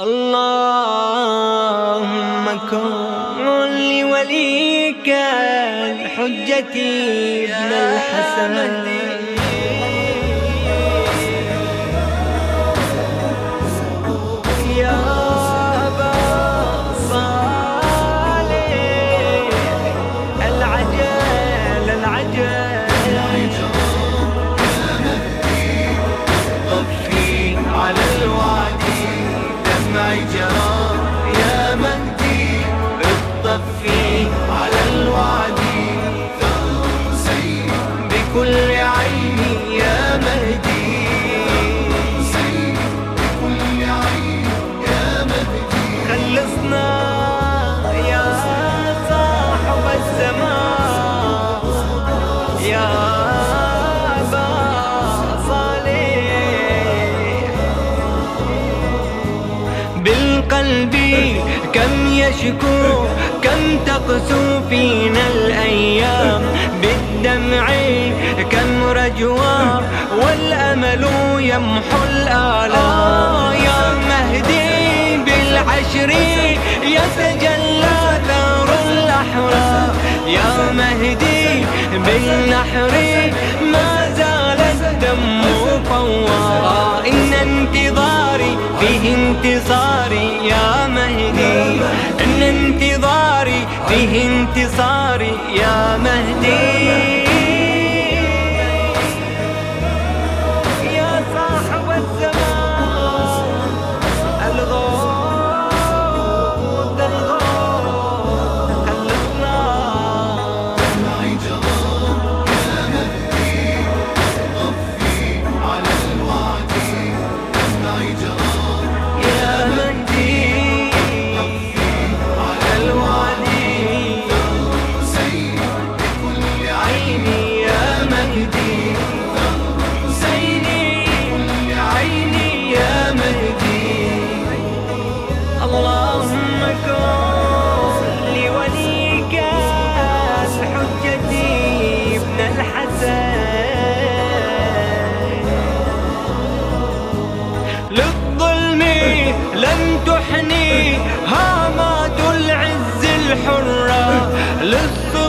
اللهم كن لوليك الحجة ابن الحسن. Savior. كم يشكو كم تقسو فينا الأيام؟ بالدمع كم رجوى؟ والأمل يمحو الآلام. يا مهدي بالعشر يتجلى ثار الأحرار. يا مهدي بالنحر ما زال الدم فوار. إن انتظاري فيه انتصاري انتصاري يا مهدي.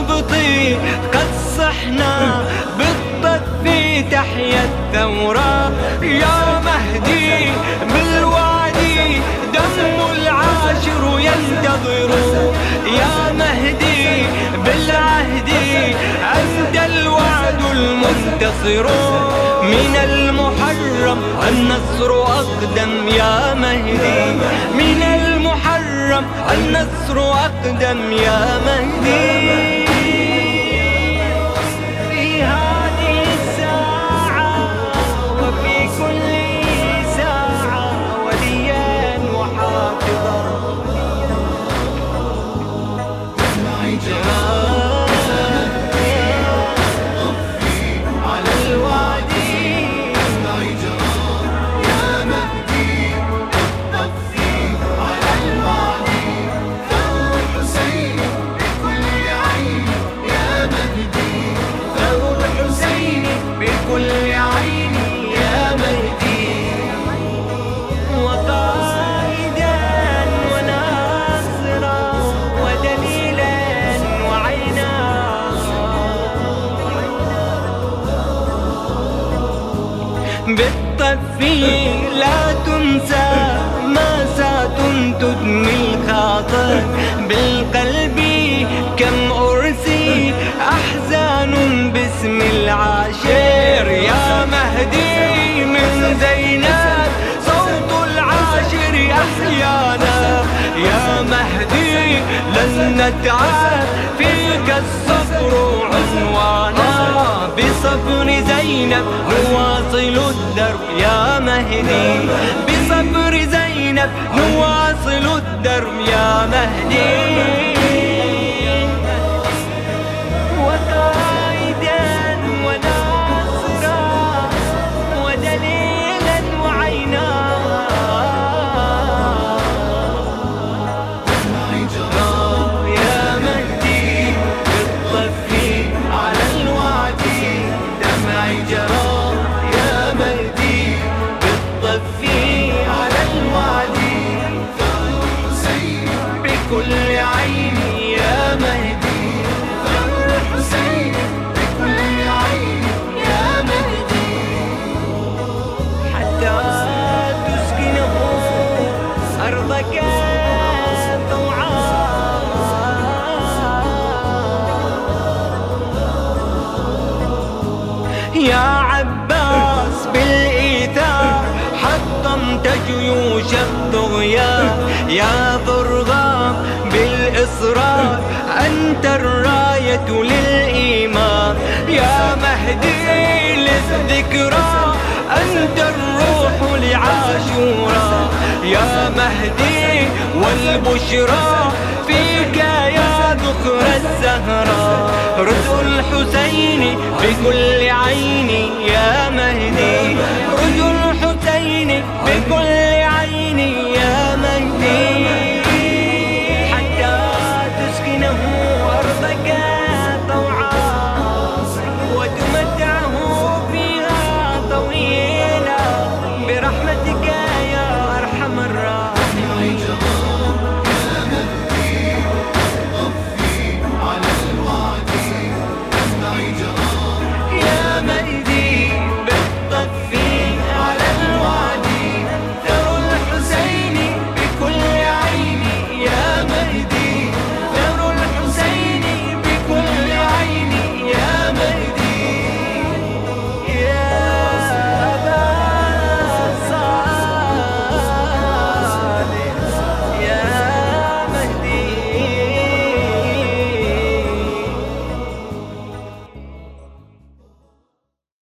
للسبط قد صحنا بالطف تحيا الثورة. يا مهدي بالوادي دم العاشر ينتظر. يا مهدي بالعهد أنت الوعد المنتصر. من المحرم النصر أقدم يا مهدي. من المحرم النصر أقدم يا مهدي. بالطفي لا تنسى ماسات تدمي الخاطر بالقلب كم أرسي أحزان باسم العاشر يا مهدي من زينب صوت العاشر أحيانا يا مهدي لن نتعب فيك الصبر عنوانا. بصبر زينب نواصل الدرب يا مهدي. بصبر زينب نواصل الدرب يا مهدي. الوعدي بكل عيني يا مهدي. بكل عيني يا مهدي. حتى أرضك يا عباس جيوش الطغيان يا ضرغام بالإصرار أنت الراية للإيمان. يا مهدي للذكرى أنت الروح لعاشورا. يا مهدي والبشرى فيك يا ذكر الزهراء رزق الحسين بكل عين يا مهدي.